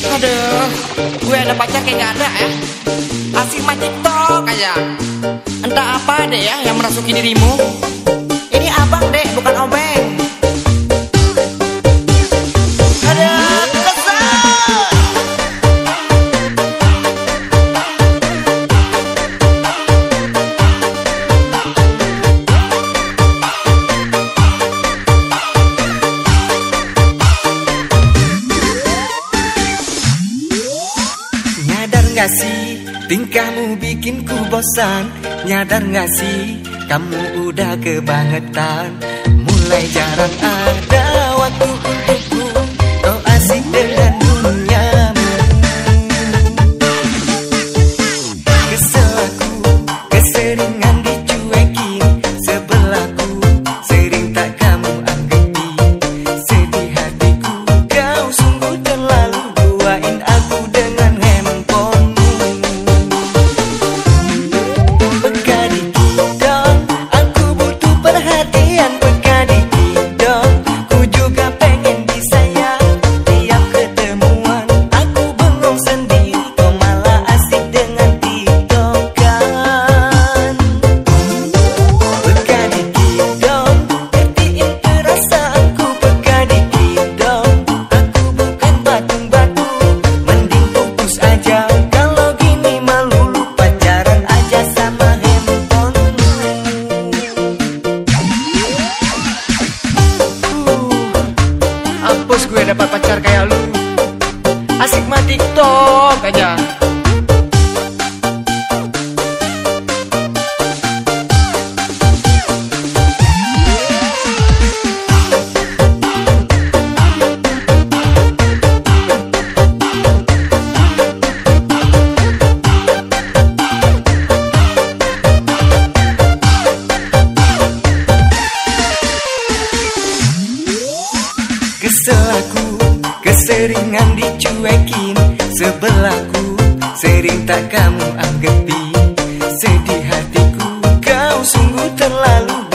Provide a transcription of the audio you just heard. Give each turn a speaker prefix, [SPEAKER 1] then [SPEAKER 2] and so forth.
[SPEAKER 1] Aduh, gue ada pacar kayak gak ada ya. Asik main tiktok aja. Entah apa deh ya yang merasuki dirimu. Ini abang dek, bukan obeng
[SPEAKER 2] gak sih tingkahmu bikin ku bosan? Nyadar gak sih kamu udah kebangetan? Mulai jarang ada waktu
[SPEAKER 1] gue dapat pacar kayak lu. Asik main tiktok aja
[SPEAKER 2] Kesel aku keseringan dicuekin Sebelahku sering tak kamu anggepi Sedih hatiku kau sungguh terlalu